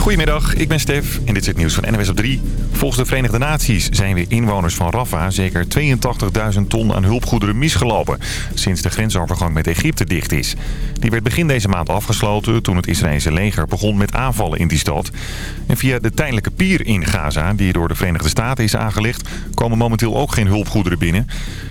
Goedemiddag, ik ben Stef en dit is het nieuws van NWS op 3. Volgens de Verenigde Naties zijn weer inwoners van Rafah zeker 82.000 ton aan hulpgoederen misgelopen... sinds de grensovergang met Egypte dicht is. Die werd begin deze maand afgesloten toen het Israëlische leger begon met aanvallen in die stad. En via de tijdelijke pier in Gaza, die door de Verenigde Staten is aangelegd... komen momenteel ook geen hulpgoederen binnen.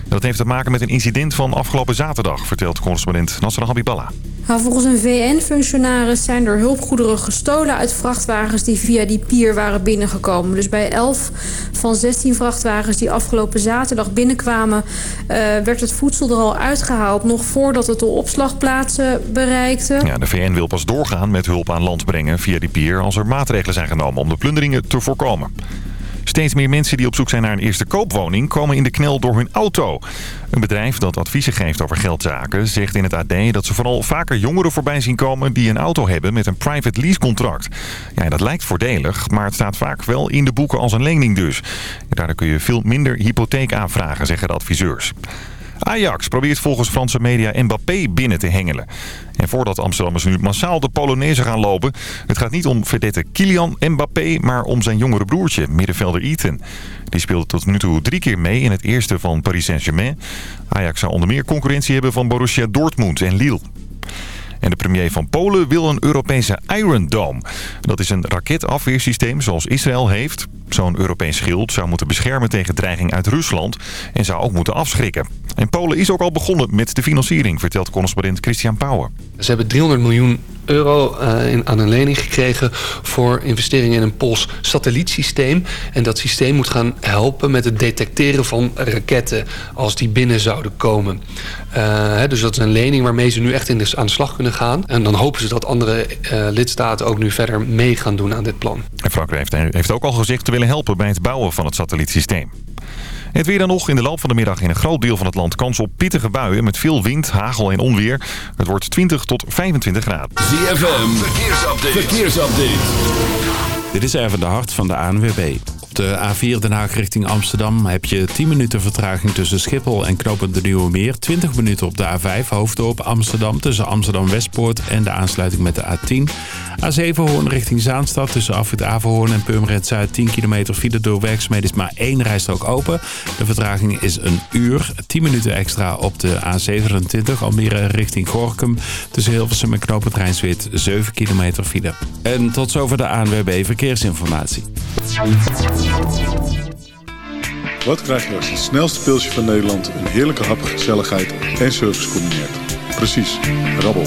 Dat heeft te maken met een incident van afgelopen zaterdag, vertelt correspondent Nasser Habiballah. Nou, volgens een VN-functionaris zijn er hulpgoederen gestolen uit vrachtwagens die via die pier waren binnengekomen. Dus bij 11 van 16 vrachtwagens die afgelopen zaterdag binnenkwamen... Uh, werd het voedsel er al uitgehaald nog voordat het de opslagplaatsen bereikte. Ja, de VN wil pas doorgaan met hulp aan land brengen via die pier... als er maatregelen zijn genomen om de plunderingen te voorkomen. Steeds meer mensen die op zoek zijn naar een eerste koopwoning komen in de knel door hun auto. Een bedrijf dat adviezen geeft over geldzaken zegt in het AD dat ze vooral vaker jongeren voorbij zien komen die een auto hebben met een private leasecontract. Ja, dat lijkt voordelig, maar het staat vaak wel in de boeken als een lening dus. Daardoor kun je veel minder hypotheek aanvragen, zeggen de adviseurs. Ajax probeert volgens Franse media Mbappé binnen te hengelen. En voordat Amsterdammers nu massaal de Polonaise gaan lopen... het gaat niet om verdette Kylian Mbappé, maar om zijn jongere broertje, middenvelder Ethan. Die speelde tot nu toe drie keer mee in het eerste van Paris Saint-Germain. Ajax zou onder meer concurrentie hebben van Borussia Dortmund en Lille. En de premier van Polen wil een Europese Iron Dome. Dat is een raketafweersysteem zoals Israël heeft. Zo'n Europees schild zou moeten beschermen tegen dreiging uit Rusland en zou ook moeten afschrikken. En Polen is ook al begonnen met de financiering, vertelt correspondent Christian Pauwen. Ze hebben 300 miljoen euro uh, in, aan een lening gekregen voor investeringen in een Pools satellietsysteem. En dat systeem moet gaan helpen met het detecteren van raketten als die binnen zouden komen. Uh, dus dat is een lening waarmee ze nu echt in de, aan de slag kunnen gaan. En dan hopen ze dat andere uh, lidstaten ook nu verder mee gaan doen aan dit plan. En Frankrijk heeft, heeft ook al gezegd te willen helpen bij het bouwen van het satellietsysteem. Het weer dan nog. In de loop van de middag in een groot deel van het land kans op pittige buien met veel wind, hagel en onweer. Het wordt 20 tot 25 graden. ZFM, verkeersupdate. verkeersupdate. Dit is even de hart van de ANWB. Op de A4 Den Haag richting Amsterdam heb je 10 minuten vertraging tussen Schiphol en Knopend de Nieuwe Meer. 20 minuten op de A5 Hoofddorp Amsterdam tussen Amsterdam Westpoort en de aansluiting met de A10. A7 Hoorn richting Zaanstad tussen Afrit Averhoorn en Purmerend Zuid 10 kilometer file door werkzaamheden is maar één rijstrook open. De vertraging is een uur. 10 minuten extra op de A27 Almere richting Gorkum tussen Hilversum en Knopend Rijnswit 7 kilometer file. En tot zover de ANWB Verkeersinformatie. Wat krijg je als het snelste pilsje van Nederland een heerlijke hap, gezelligheid en service combineert? Precies, rabbel.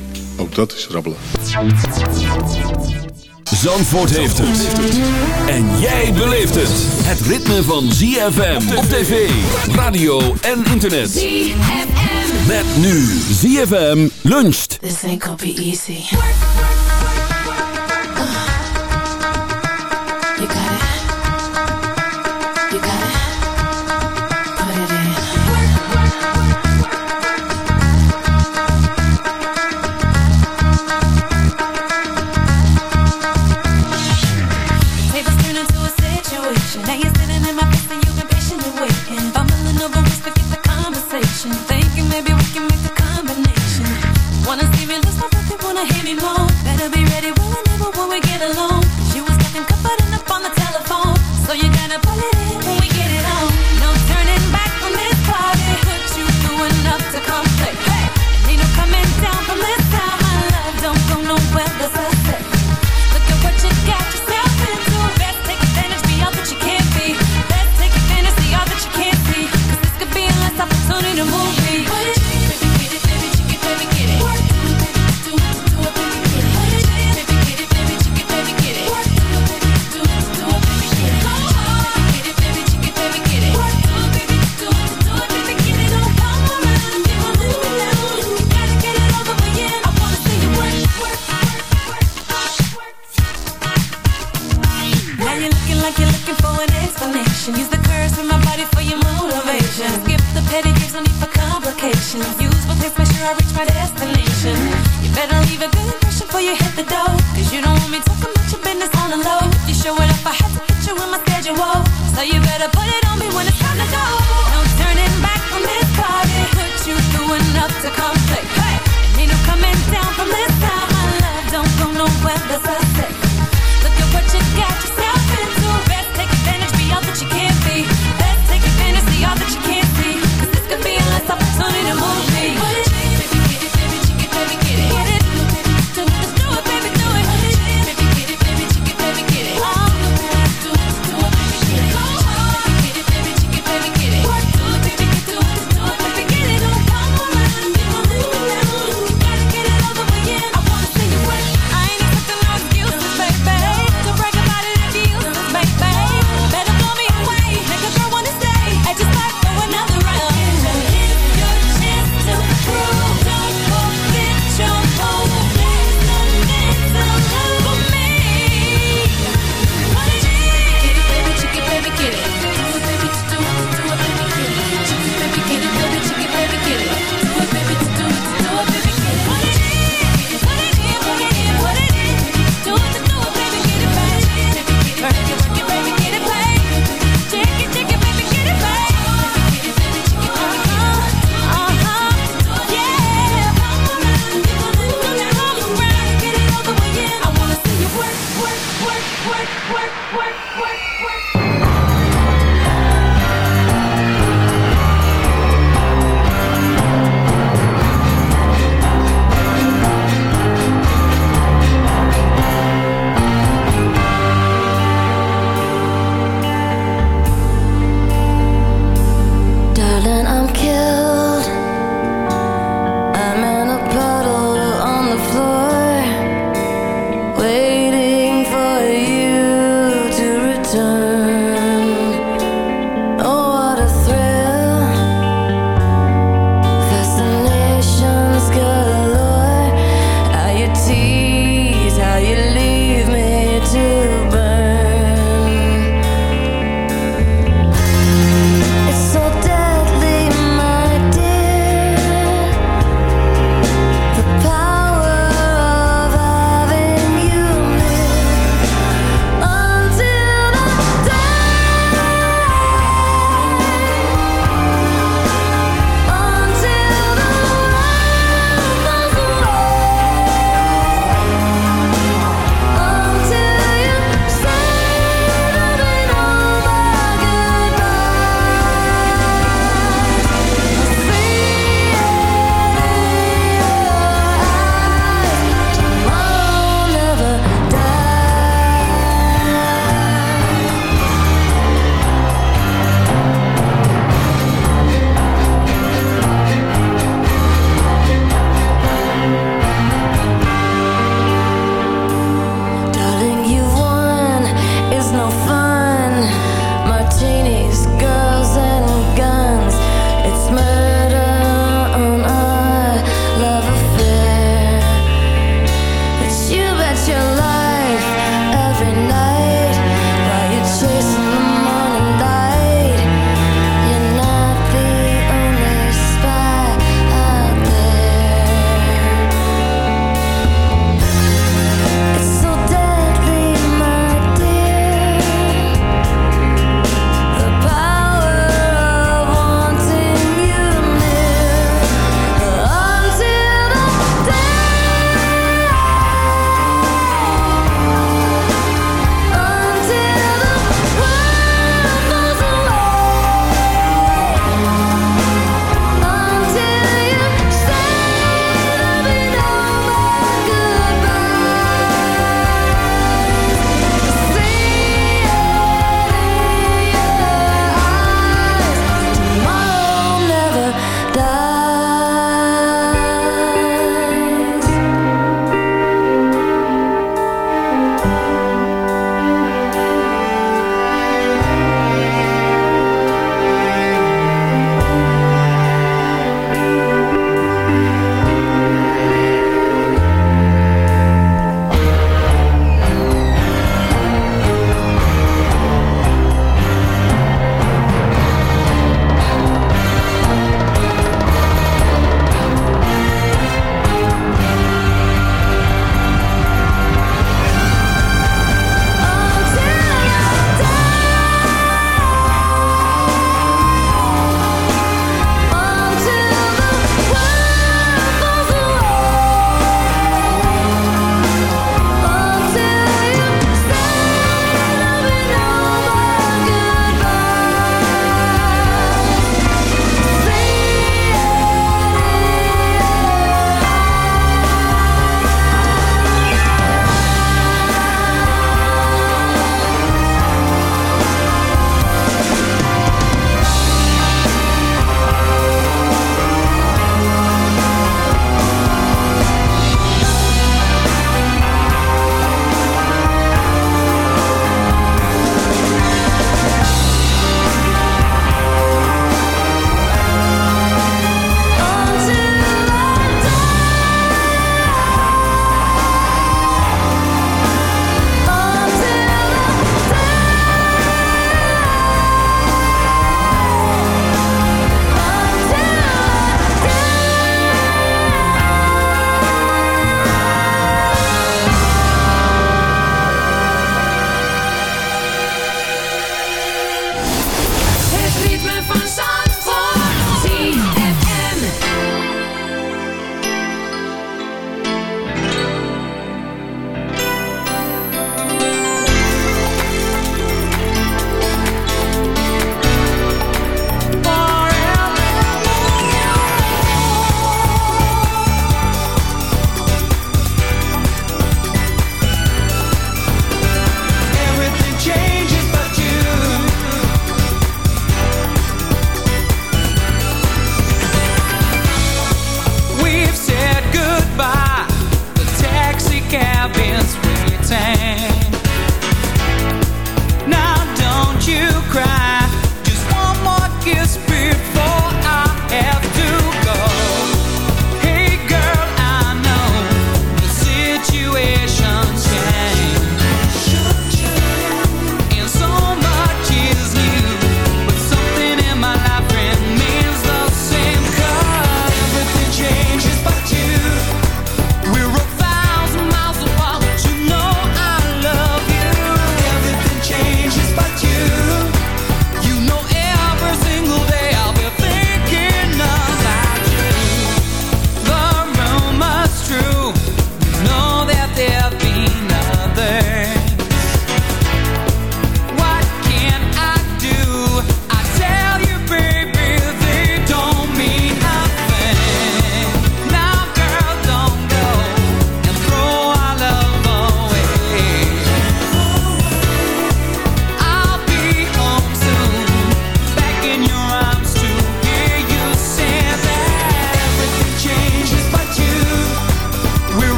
Ook dat is rabbelen. Zandvoort heeft het. En jij beleeft het. Het ritme van ZFM op tv, radio en internet. ZFM. Met nu ZFM luncht. This ain't gonna be easy.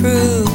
true.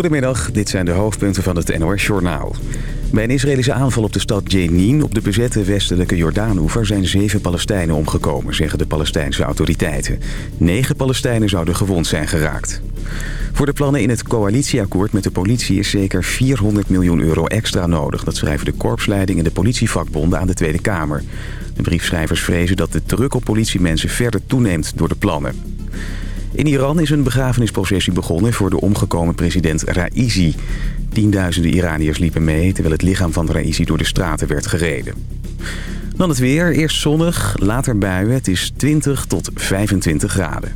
Goedemiddag, dit zijn de hoofdpunten van het NOS-journaal. Bij een Israëlische aanval op de stad Jenin op de bezette westelijke Jordaanoever zijn zeven Palestijnen omgekomen, zeggen de Palestijnse autoriteiten. Negen Palestijnen zouden gewond zijn geraakt. Voor de plannen in het coalitieakkoord met de politie is zeker 400 miljoen euro extra nodig. Dat schrijven de korpsleiding en de politievakbonden aan de Tweede Kamer. De briefschrijvers vrezen dat de druk op politiemensen verder toeneemt door de plannen. In Iran is een begrafenisprocessie begonnen voor de omgekomen president Raisi. Tienduizenden Iraniërs liepen mee terwijl het lichaam van Raisi door de straten werd gereden. Dan het weer. Eerst zonnig, later buien. Het is 20 tot 25 graden.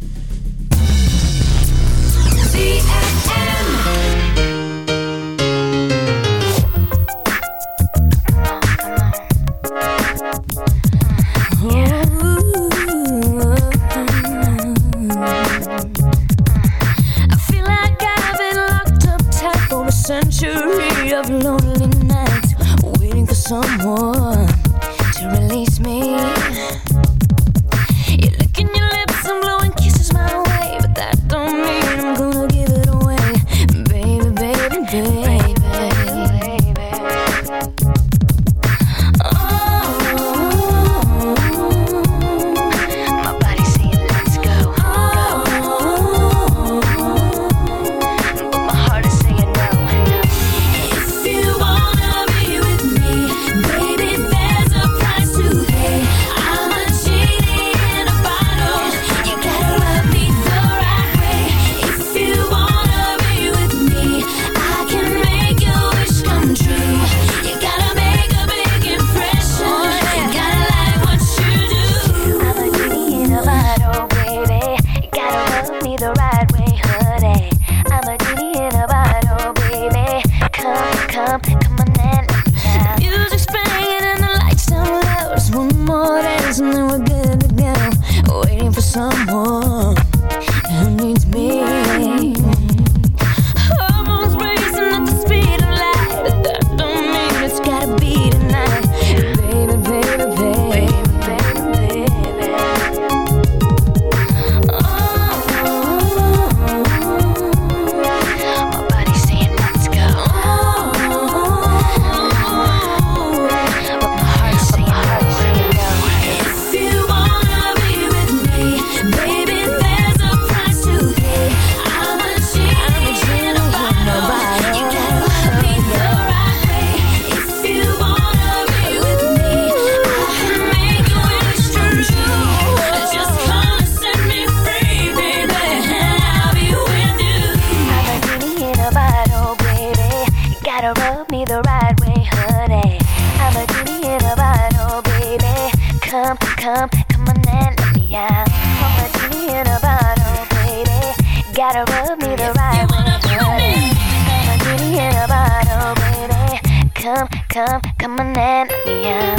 Come, come, on and me out.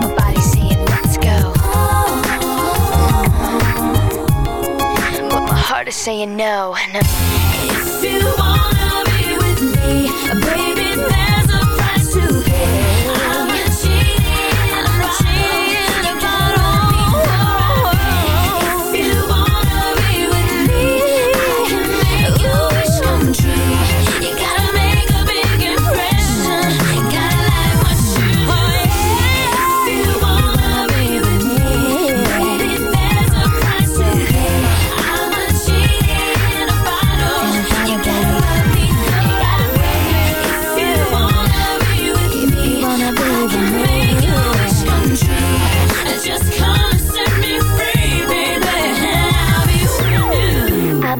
My body's saying let's go. But my heart is saying no. no.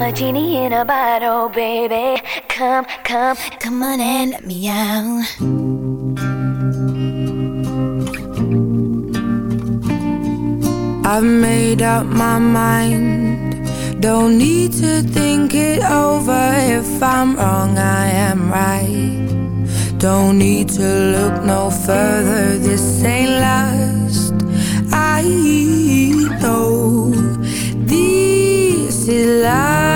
A genie in a bottle, baby. Come, come, come on and let me out. I've made up my mind. Don't need to think it over. If I'm wrong, I am right. Don't need to look no further. This ain't last. I know this is love.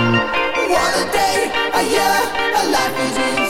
What a day, a year, a life is easy.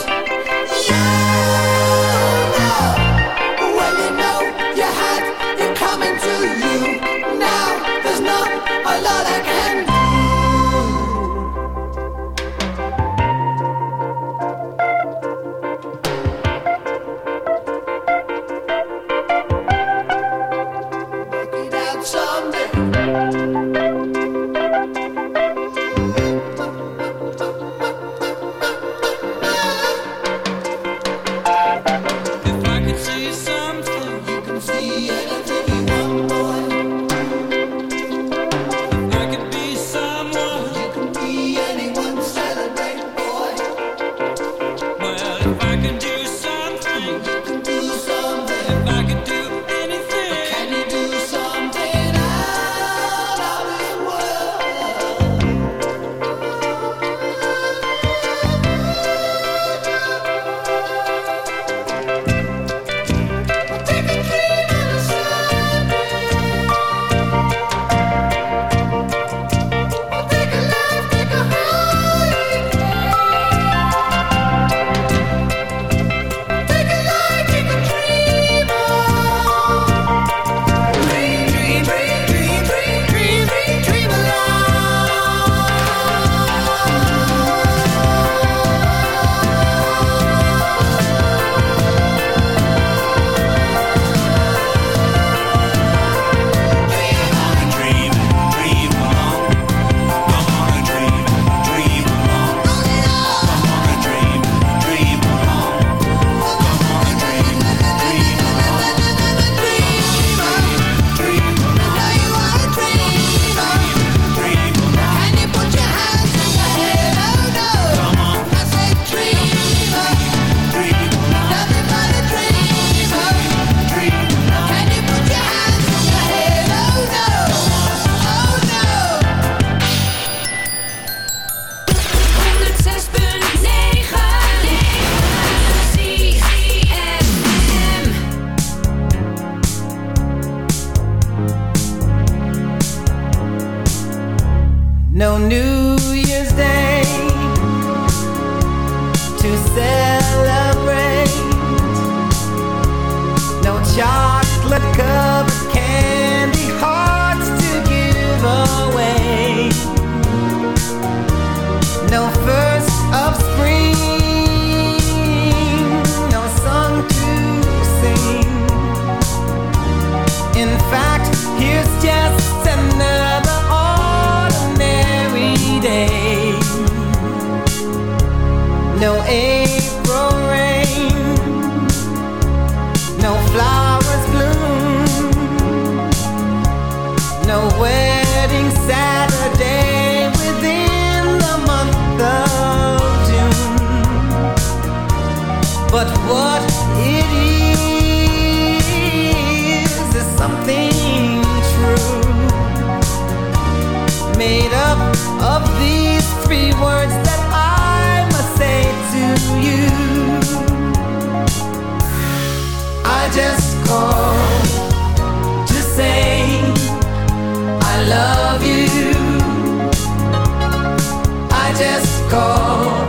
just call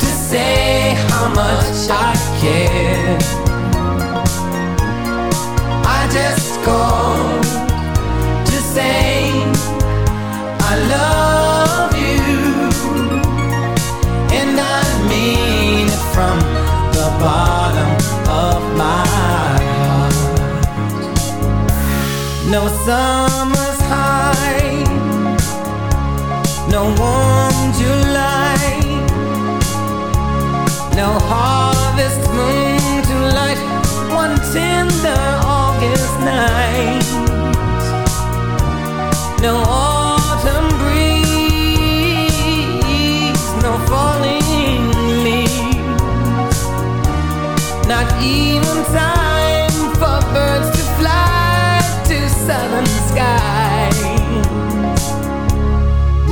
to say how much I care. I just called to say I love you, and I mean it from the bottom of my heart. No, son.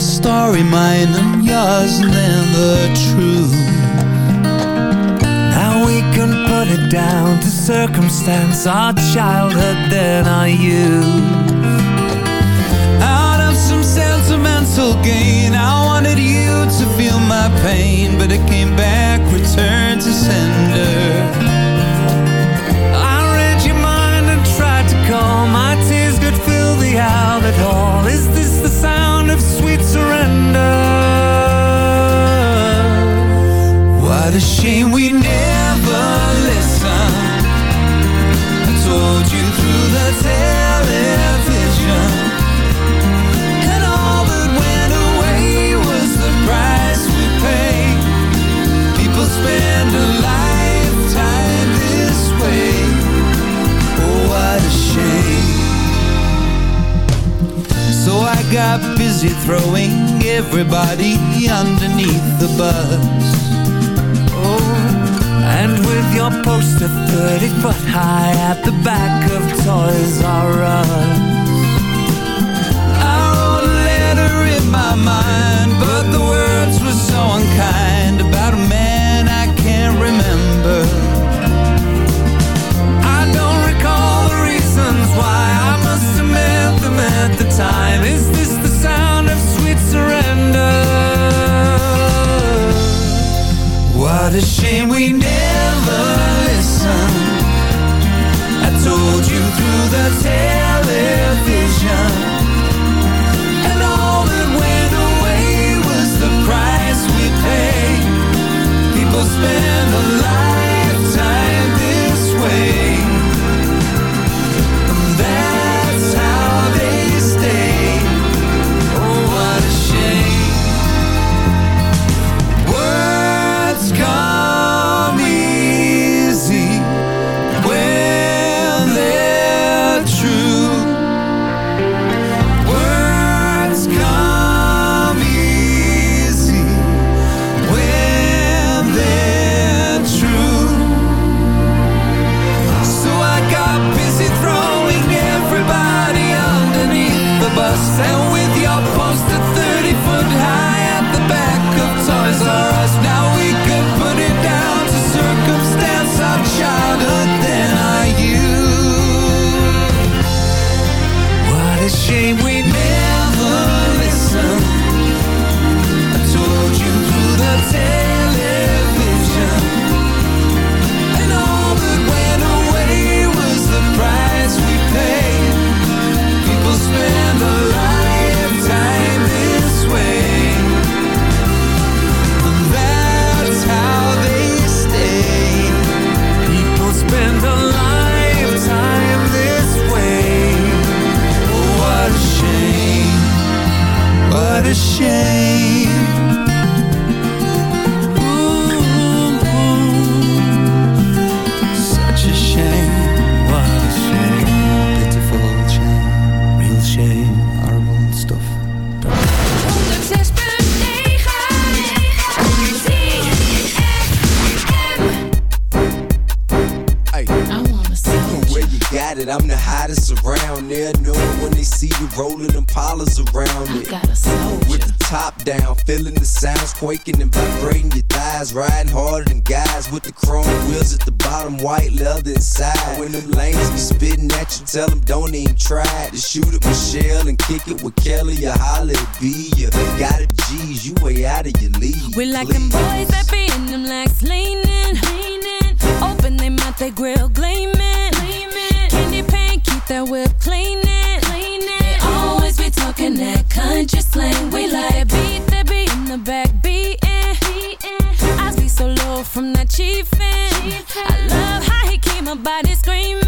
story mine. busy throwing everybody underneath the bus? quaking and vibrating your thighs, riding harder than guys with the chrome wheels at the bottom, white leather inside. When them lanes be spitting at you, tell them don't even try to shoot at Michelle and kick it with Kelly or holla at B. You got it, G's, you way out of your league. We like them boys that be in them legs leaning, leaning. Open them mouth, they grill gleaming, gleaming. Candy paint, keep that whip cleaning, cleaning. They always be talking that country slang. We like beat that beat in the back chiefin'. I love how he keep my body screaming.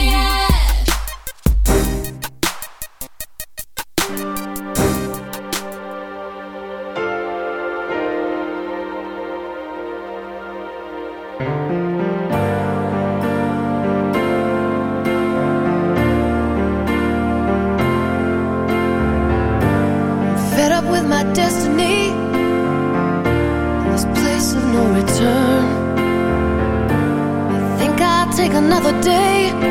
Take another day